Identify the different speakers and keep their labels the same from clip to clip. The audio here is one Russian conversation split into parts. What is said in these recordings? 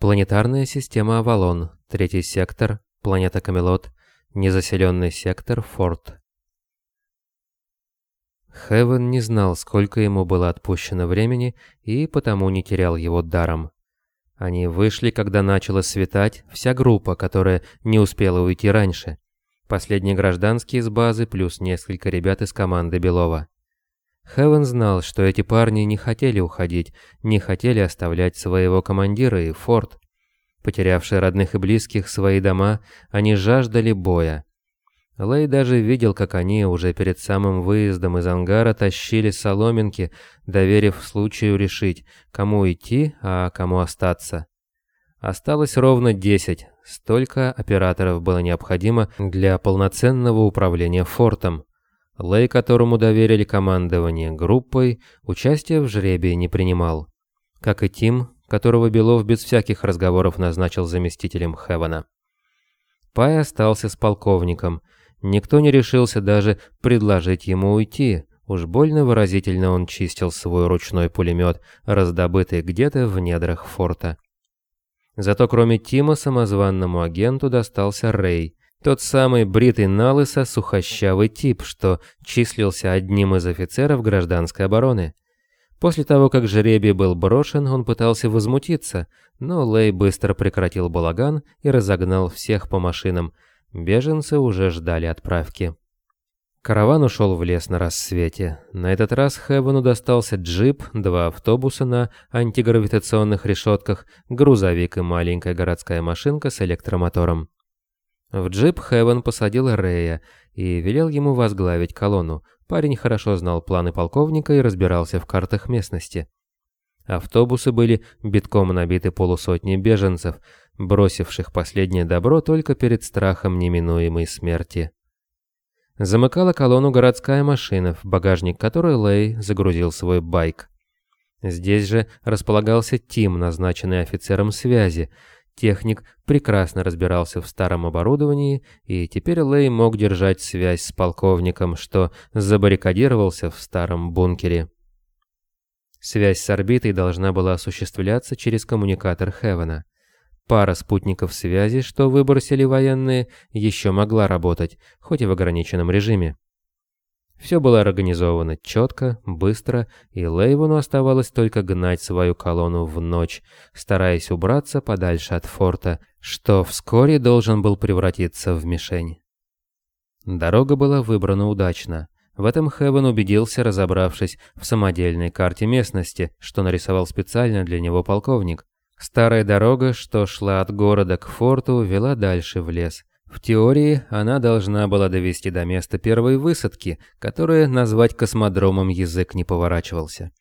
Speaker 1: Планетарная система Авалон, третий сектор, планета Камелот, незаселенный сектор Форт. Хевен не знал, сколько ему было отпущено времени, и потому не терял его даром. Они вышли, когда начало светать, вся группа, которая не успела уйти раньше. Последние гражданские из базы, плюс несколько ребят из команды Белова. Хевен знал, что эти парни не хотели уходить, не хотели оставлять своего командира и форт. Потерявшие родных и близких свои дома, они жаждали боя. Лэй даже видел, как они уже перед самым выездом из ангара тащили соломинки, доверив случаю решить, кому идти, а кому остаться. Осталось ровно 10, столько операторов было необходимо для полноценного управления фортом. Лэй, которому доверили командование группой, участия в жребии не принимал. Как и Тим, которого Белов без всяких разговоров назначил заместителем Хевана. Пай остался с полковником. Никто не решился даже предложить ему уйти. Уж больно выразительно он чистил свой ручной пулемет, раздобытый где-то в недрах форта. Зато кроме Тима самозванному агенту достался Рэй, тот самый бритый налысо сухощавый тип, что числился одним из офицеров гражданской обороны. После того, как жребий был брошен, он пытался возмутиться, но Лэй быстро прекратил балаган и разогнал всех по машинам. Беженцы уже ждали отправки. Караван ушел в лес на рассвете. На этот раз Хевену достался джип, два автобуса на антигравитационных решетках, грузовик и маленькая городская машинка с электромотором. В джип Хевен посадил Рэя и велел ему возглавить колонну. Парень хорошо знал планы полковника и разбирался в картах местности. Автобусы были битком набиты полусотней беженцев, бросивших последнее добро только перед страхом неминуемой смерти. Замыкала колонну городская машина, в багажник которой Лэй загрузил свой байк. Здесь же располагался Тим, назначенный офицером связи, Техник прекрасно разбирался в старом оборудовании, и теперь Лэй мог держать связь с полковником, что забаррикадировался в старом бункере. Связь с орбитой должна была осуществляться через коммуникатор Хевена. Пара спутников связи, что выбросили военные, еще могла работать, хоть и в ограниченном режиме. Все было организовано четко, быстро, и Лейвону оставалось только гнать свою колонну в ночь, стараясь убраться подальше от форта, что вскоре должен был превратиться в мишень. Дорога была выбрана удачно. В этом Хевен убедился, разобравшись в самодельной карте местности, что нарисовал специально для него полковник. Старая дорога, что шла от города к форту, вела дальше в лес. В теории она должна была довести до места первой высадки, которое назвать космодромом язык не поворачивался.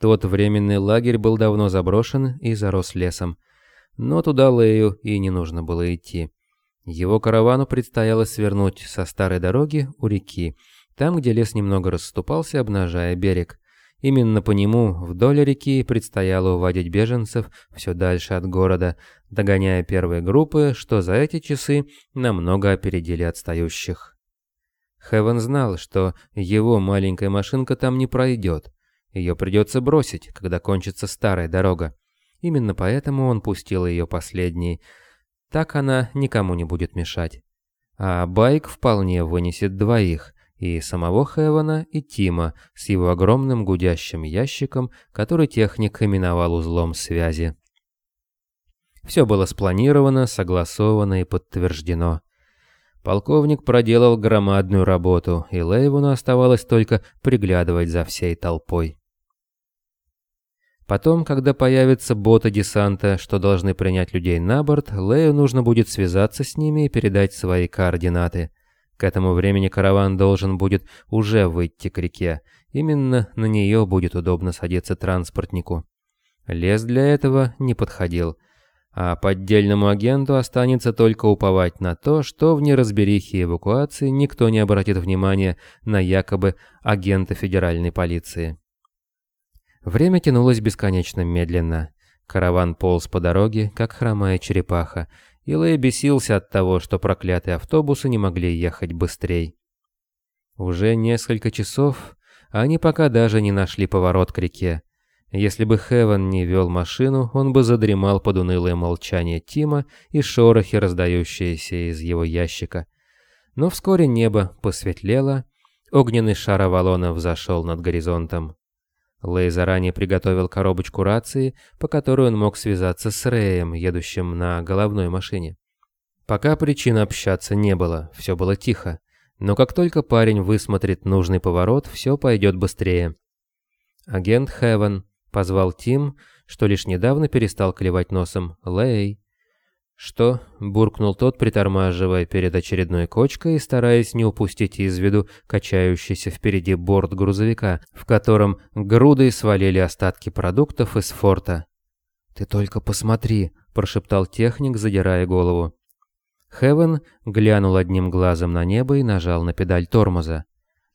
Speaker 1: Тот временный лагерь был давно заброшен и зарос лесом, но туда Лею и не нужно было идти. Его каравану предстояло свернуть со старой дороги у реки, там, где лес немного расступался, обнажая берег. Именно по нему вдоль реки предстояло уводить беженцев все дальше от города, догоняя первые группы, что за эти часы намного опередили отстающих. Хевен знал, что его маленькая машинка там не пройдет. Ее придется бросить, когда кончится старая дорога. Именно поэтому он пустил ее последней. Так она никому не будет мешать. А байк вполне вынесет двоих, и самого Хевана, и Тима с его огромным гудящим ящиком, который техник именовал узлом связи. Все было спланировано, согласовано и подтверждено. Полковник проделал громадную работу, и Лейвуну оставалось только приглядывать за всей толпой. Потом, когда появятся боты десанта, что должны принять людей на борт, Лею нужно будет связаться с ними и передать свои координаты – к этому времени караван должен будет уже выйти к реке. Именно на нее будет удобно садиться транспортнику. Лес для этого не подходил. А поддельному агенту останется только уповать на то, что в неразберихе эвакуации никто не обратит внимания на якобы агента федеральной полиции. Время тянулось бесконечно медленно. Караван полз по дороге, как хромая черепаха, и бесился от того, что проклятые автобусы не могли ехать быстрее. Уже несколько часов, они пока даже не нашли поворот к реке. Если бы Хевен не вел машину, он бы задремал под унылое молчание Тима и шорохи, раздающиеся из его ящика. Но вскоре небо посветлело, огненный шар Авалона взошел над горизонтом. Лэй заранее приготовил коробочку рации, по которой он мог связаться с Рэем, едущим на головной машине. Пока причин общаться не было, все было тихо. Но как только парень высмотрит нужный поворот, все пойдет быстрее. Агент Хевен Позвал Тим, что лишь недавно перестал клевать носом. «Лэй!» «Что?» – буркнул тот, притормаживая перед очередной кочкой и стараясь не упустить из виду качающийся впереди борт грузовика, в котором грудой свалили остатки продуктов из форта. «Ты только посмотри!» – прошептал техник, задирая голову. Хевен глянул одним глазом на небо и нажал на педаль тормоза.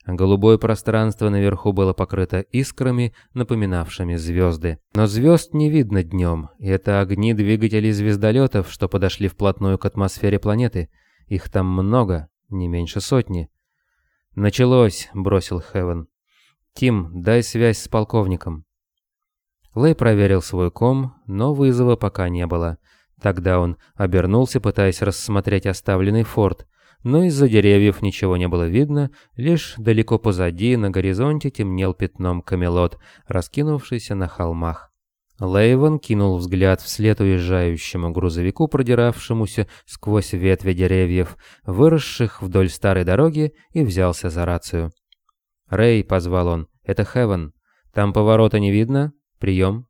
Speaker 1: Голубое пространство наверху было покрыто искрами, напоминавшими звезды. Но звезд не видно днем, и это огни двигателей звездолетов, что подошли вплотную к атмосфере планеты. Их там много, не меньше сотни. «Началось», — бросил Хевен. «Тим, дай связь с полковником». Лэй проверил свой ком, но вызова пока не было. Тогда он обернулся, пытаясь рассмотреть оставленный форт — но из-за деревьев ничего не было видно, лишь далеко позади на горизонте темнел пятном камелот, раскинувшийся на холмах. Лейвен кинул взгляд вслед уезжающему грузовику, продиравшемуся сквозь ветви деревьев, выросших вдоль старой дороги, и взялся за рацию. «Рэй», — позвал он, — «это Хевен. Там поворота не видно? Прием».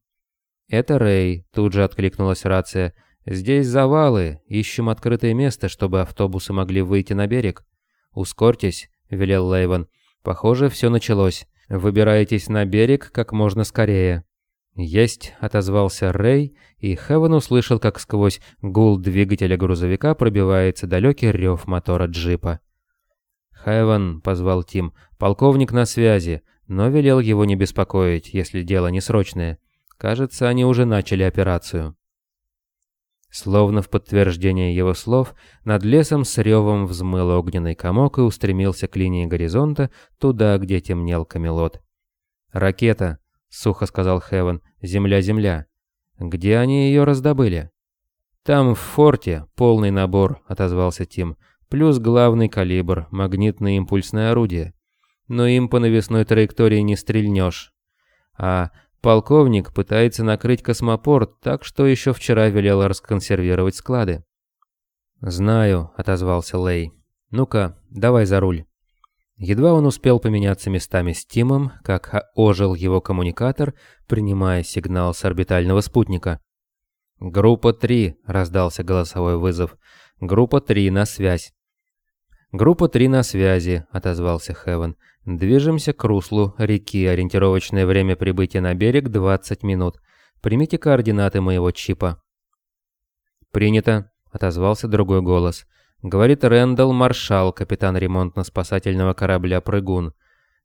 Speaker 1: «Это Рэй», — тут же откликнулась рация, — «Здесь завалы, ищем открытое место, чтобы автобусы могли выйти на берег». «Ускорьтесь», — велел Лейвен. «Похоже, все началось. Выбирайтесь на берег как можно скорее». «Есть», — отозвался Рэй, и Хевен услышал, как сквозь гул двигателя грузовика пробивается далекий рев мотора джипа. «Хевен», — позвал Тим, — «полковник на связи, но велел его не беспокоить, если дело не срочное. Кажется, они уже начали операцию». Словно в подтверждение его слов, над лесом с ревом взмыл огненный комок и устремился к линии горизонта, туда, где темнел Камелот. «Ракета», — сухо сказал Хевен, — «земля, земля». «Где они ее раздобыли?» «Там, в форте, полный набор», — отозвался Тим, «плюс главный калибр, магнитное импульсное орудие. Но им по навесной траектории не стрельнешь. А Полковник пытается накрыть космопорт, так что еще вчера велел расконсервировать склады. «Знаю», — отозвался Лей. «Ну-ка, давай за руль». Едва он успел поменяться местами с Тимом, как ожил его коммуникатор, принимая сигнал с орбитального спутника. «Группа 3», — раздался голосовой вызов. «Группа 3 на связь». «Группа 3 на связи», — отозвался Хевен. «Движемся к руслу реки. Ориентировочное время прибытия на берег 20 минут. Примите координаты моего чипа». «Принято», — отозвался другой голос. «Говорит Рэндалл Маршал, капитан ремонтно-спасательного корабля «Прыгун».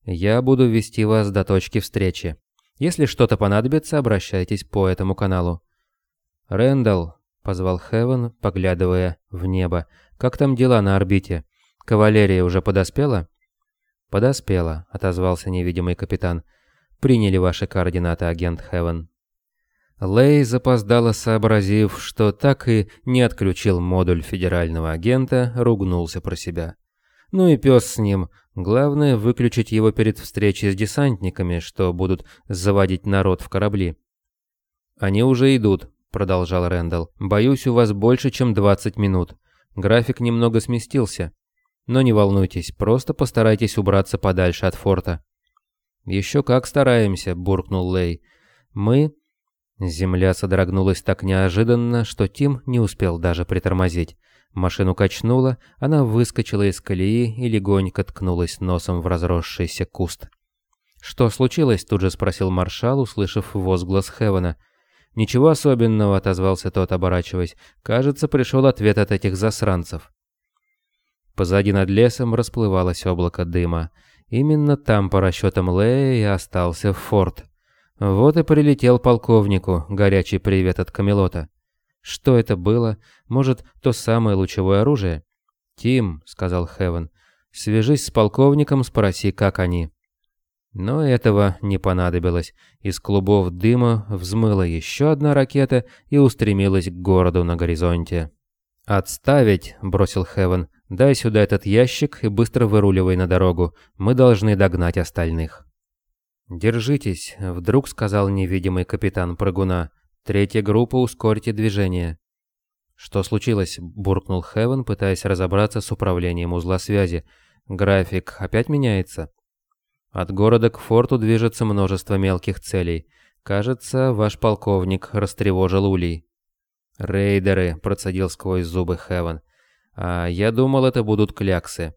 Speaker 1: «Я буду вести вас до точки встречи. Если что-то понадобится, обращайтесь по этому каналу». «Рэндалл», — позвал Хевен, поглядывая в небо, — «как там дела на орбите?» «Кавалерия уже подоспела?» «Подоспела», — отозвался невидимый капитан. «Приняли ваши координаты, агент Хевен». Лей запоздало сообразив, что так и не отключил модуль федерального агента, ругнулся про себя. Ну и пес с ним. Главное выключить его перед встречей с десантниками, что будут заводить народ в корабли. «Они уже идут», — продолжал Рэндалл. «Боюсь, у вас больше, чем 20 минут. График немного сместился. Но не волнуйтесь, просто постарайтесь убраться подальше от форта». «Еще как стараемся», — буркнул Лей. «Мы...» Земля содрогнулась так неожиданно, что Тим не успел даже притормозить. Машину качнуло, она выскочила из колеи и легонько ткнулась носом в разросшийся куст. «Что случилось?» — тут же спросил маршал, услышав возглас Хевена. «Ничего особенного», — отозвался тот, оборачиваясь. «Кажется, пришел ответ от этих засранцев». Позади над лесом расплывалось облако дыма. Именно там, по расчетам Лея, и остался форт. Вот и прилетел полковнику горячий привет от Камелота. Что это было? Может, то самое лучевое оружие? «Тим», — сказал Хевен, — «свяжись с полковником, спроси, как они». Но этого не понадобилось. Из клубов дыма взмыла еще одна ракета и устремилась к городу на горизонте. «Отставить!» – бросил Хевен. «Дай сюда этот ящик и быстро выруливай на дорогу. Мы должны догнать остальных». «Держитесь», – вдруг сказал невидимый капитан прыгуна. «Третья группа, ускорьте движение». «Что случилось?» – буркнул Хевен, пытаясь разобраться с управлением узла связи. «График опять меняется?» От города к форту движется множество мелких целей. Кажется, ваш полковник растревожил улей. «Рейдеры», — процедил сквозь зубы Хевен. «А я думал, это будут кляксы».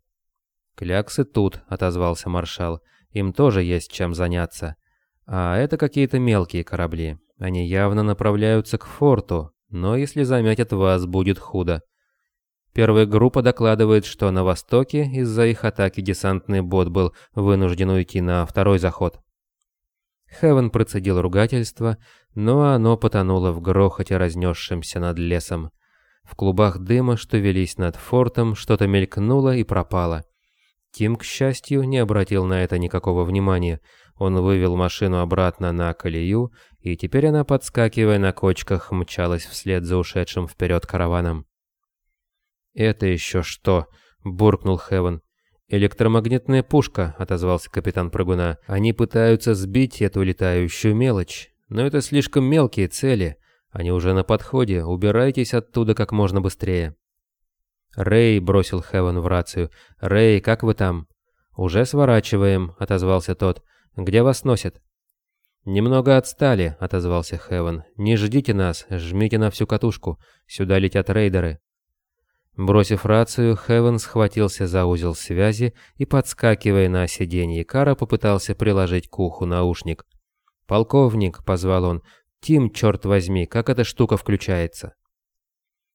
Speaker 1: «Кляксы тут», — отозвался маршал. «Им тоже есть чем заняться. А это какие-то мелкие корабли. Они явно направляются к форту, но если заметят вас, будет худо. Первая группа докладывает, что на востоке из-за их атаки десантный бот был вынужден уйти на второй заход. Хевен процедил ругательство, но оно потонуло в грохоте, разнесшемся над лесом. В клубах дыма, что велись над фортом, что-то мелькнуло и пропало. Тим, к счастью, не обратил на это никакого внимания. Он вывел машину обратно на колею, и теперь она, подскакивая на кочках, мчалась вслед за ушедшим вперед караваном. «Это еще что?» – буркнул Хевен. «Электромагнитная пушка», – отозвался капитан прыгуна. «Они пытаются сбить эту летающую мелочь, но это слишком мелкие цели. Они уже на подходе, убирайтесь оттуда как можно быстрее». «Рэй», – бросил Хевен в рацию. «Рэй, как вы там?» «Уже сворачиваем», – отозвался тот. «Где вас носят?» «Немного отстали», — отозвался Хевен. «Не ждите нас, жмите на всю катушку. Сюда летят рейдеры». Бросив рацию, Хевен схватился за узел связи и, подскакивая на сиденье кара, попытался приложить к уху наушник. «Полковник», — позвал он, — «Тим, черт возьми, как эта штука включается?»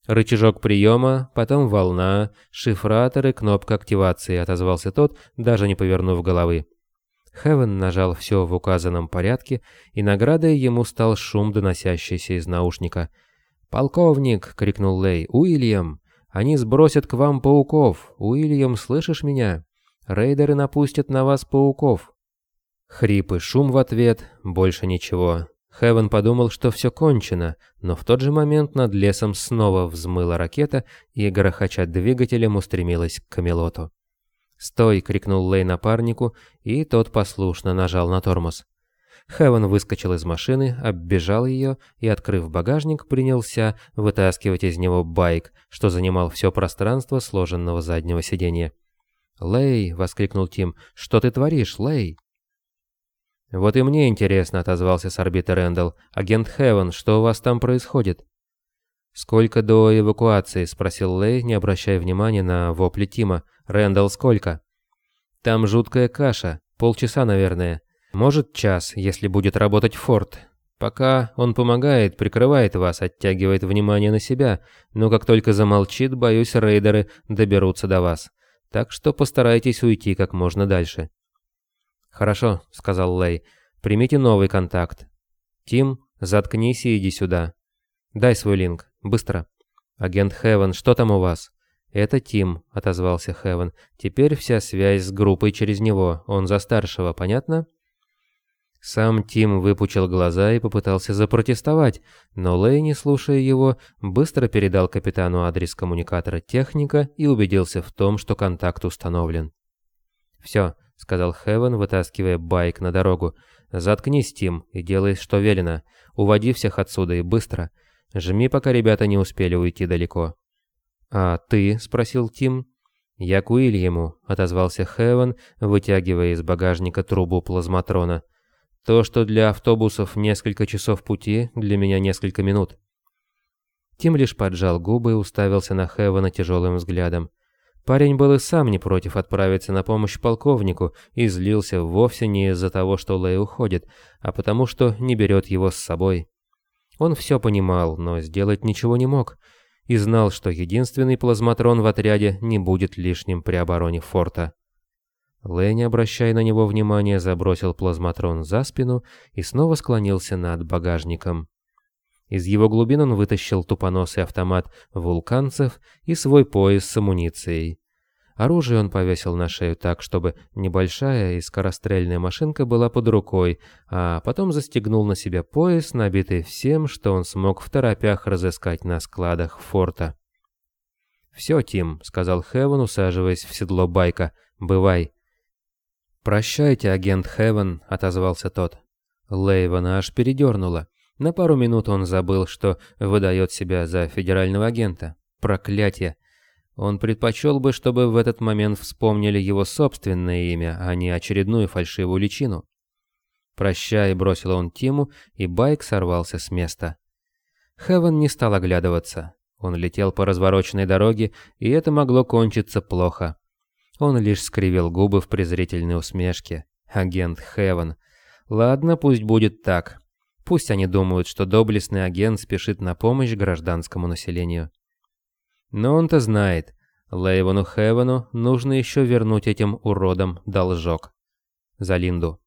Speaker 1: Рычажок приема, потом волна, шифратор и кнопка активации, отозвался тот, даже не повернув головы. Хевен нажал все в указанном порядке, и наградой ему стал шум, доносящийся из наушника. «Полковник!» — крикнул Лей. «Уильям!» Они сбросят к вам пауков. Уильям, слышишь меня? Рейдеры напустят на вас пауков». Хрип и шум в ответ, больше ничего. Хевен подумал, что все кончено, но в тот же момент над лесом снова взмыла ракета и, грохоча двигателем, устремилась к Камелоту. «Стой!» — крикнул Лей напарнику, и тот послушно нажал на тормоз. Хевен выскочил из машины, оббежал ее и, открыв багажник, принялся вытаскивать из него байк, что занимал все пространство сложенного заднего сиденья. «Лэй!» — воскликнул Тим. «Что ты творишь, Лэй?» «Вот и мне интересно», — отозвался с орбиты Рэндалл. «Агент Хевен, что у вас там происходит?» «Сколько до эвакуации?» — спросил Лэй, не обращая внимания на вопли Тима. «Рэндалл, сколько?» «Там жуткая каша. Полчаса, наверное. Может час, если будет работать форт. Пока он помогает, прикрывает вас, оттягивает внимание на себя, но как только замолчит, боюсь, рейдеры доберутся до вас. Так что постарайтесь уйти как можно дальше. «Хорошо», — сказал Лэй, — «примите новый контакт. Тим, заткнись и иди сюда. Дай свой линк, быстро. Агент Хевен, что там у вас?» «Это Тим», — отозвался Хевен. «Теперь вся связь с группой через него. Он за старшего, понятно?» Сам Тим выпучил глаза и попытался запротестовать, но Лэй, не слушая его, быстро передал капитану адрес коммуникатора техника и убедился в том, что контакт установлен. «Все», — сказал Хевен, вытаскивая байк на дорогу. «Заткнись, Тим, и делай, что велено. Уводи всех отсюда и быстро. Жми, пока ребята не успели уйти далеко». «А ты?» — спросил Тим. «Я к Уильяму», — отозвался Хевен, вытягивая из багажника трубу плазматрона. То, что для автобусов несколько часов пути, для меня несколько минут. Тим лишь поджал губы и уставился на Хевана тяжелым взглядом. Парень был и сам не против отправиться на помощь полковнику и злился вовсе не из-за того, что Лэй уходит, а потому что не берет его с собой. Он все понимал, но сделать ничего не мог, и знал, что единственный плазматрон в отряде не будет лишним при обороне форта. Лэй, не обращая на него внимания, забросил плазматрон за спину и снова склонился над багажником. Из его глубин он вытащил тупоносый автомат вулканцев и свой пояс с амуницией. Оружие он повесил на шею так, чтобы небольшая и скорострельная машинка была под рукой, а потом застегнул на себя пояс, набитый всем, что он смог в торопях разыскать на складах форта. «Все, Тим», — сказал Хевен, усаживаясь в седло байка, — «бывай». «Прощайте, агент Хевен», — отозвался тот. Лейвана аж передернуло. На пару минут он забыл, что выдает себя за федерального агента. Проклятие! Он предпочел бы, чтобы в этот момент вспомнили его собственное имя, а не очередную фальшивую личину. «Прощай», — бросил он Тиму, и байк сорвался с места. Хевен не стал оглядываться. Он летел по развороченной дороге, и это могло кончиться плохо. Он лишь скривил губы в презрительной усмешке. Агент Хевен. Ладно, пусть будет так. Пусть они думают, что доблестный агент спешит на помощь гражданскому населению. Но он-то знает, Лейвону Хевену нужно еще вернуть этим уродам должок. За Линду.